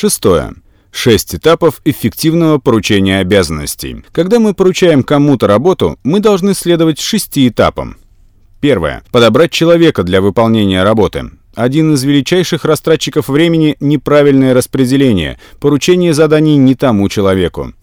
Шестое. Шесть этапов эффективного поручения обязанностей. Когда мы поручаем кому-то работу, мы должны следовать шести этапам. Первое. Подобрать человека для выполнения работы. Один из величайших растратчиков времени – неправильное распределение, поручение заданий не тому человеку.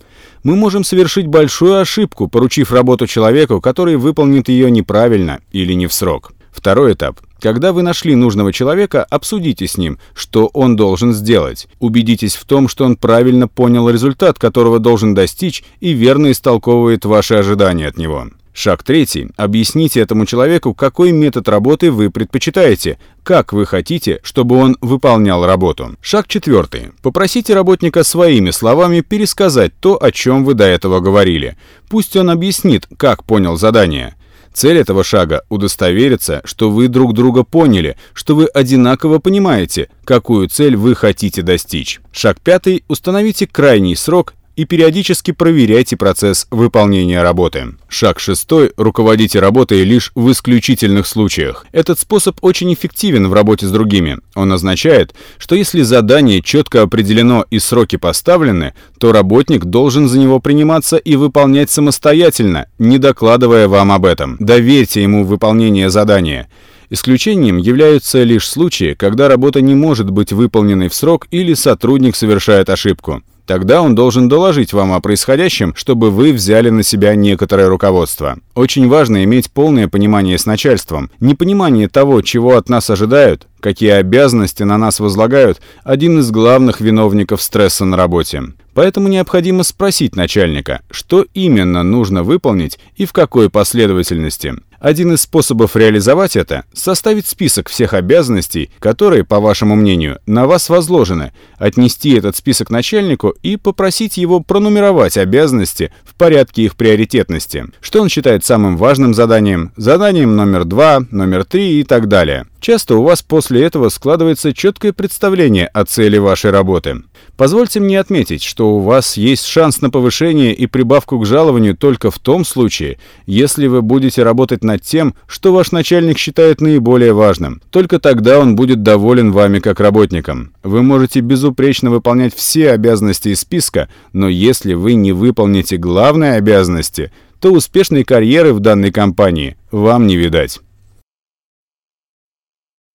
Мы можем совершить большую ошибку, поручив работу человеку, который выполнит ее неправильно или не в срок. Второй этап. Когда вы нашли нужного человека, обсудите с ним, что он должен сделать. Убедитесь в том, что он правильно понял результат, которого должен достичь, и верно истолковывает ваши ожидания от него. Шаг третий. Объясните этому человеку, какой метод работы вы предпочитаете, как вы хотите, чтобы он выполнял работу. Шаг четвертый. Попросите работника своими словами пересказать то, о чем вы до этого говорили. Пусть он объяснит, как понял задание. Цель этого шага – удостовериться, что вы друг друга поняли, что вы одинаково понимаете, какую цель вы хотите достичь. Шаг пятый – установите крайний срок и периодически проверяйте процесс выполнения работы. Шаг шестой. Руководите работой лишь в исключительных случаях. Этот способ очень эффективен в работе с другими. Он означает, что если задание четко определено и сроки поставлены, то работник должен за него приниматься и выполнять самостоятельно, не докладывая вам об этом. Доверьте ему выполнение задания. Исключением являются лишь случаи, когда работа не может быть выполненной в срок или сотрудник совершает ошибку. Тогда он должен доложить вам о происходящем, чтобы вы взяли на себя некоторое руководство. Очень важно иметь полное понимание с начальством. Непонимание того, чего от нас ожидают, какие обязанности на нас возлагают, один из главных виновников стресса на работе. Поэтому необходимо спросить начальника, что именно нужно выполнить и в какой последовательности. Один из способов реализовать это – составить список всех обязанностей, которые, по вашему мнению, на вас возложены, отнести этот список начальнику и попросить его пронумеровать обязанности в порядке их приоритетности. Что он считает самым важным заданием, заданием номер два, номер три и так далее. Часто у вас после этого складывается четкое представление о цели вашей работы. Позвольте мне отметить, что у вас есть шанс на повышение и прибавку к жалованию только в том случае, если вы будете работать над тем, что ваш начальник считает наиболее важным. Только тогда он будет доволен вами как работником. Вы можете безупречно выполнять все обязанности из списка, но если вы не выполните главные обязанности, то успешной карьеры в данной компании вам не видать.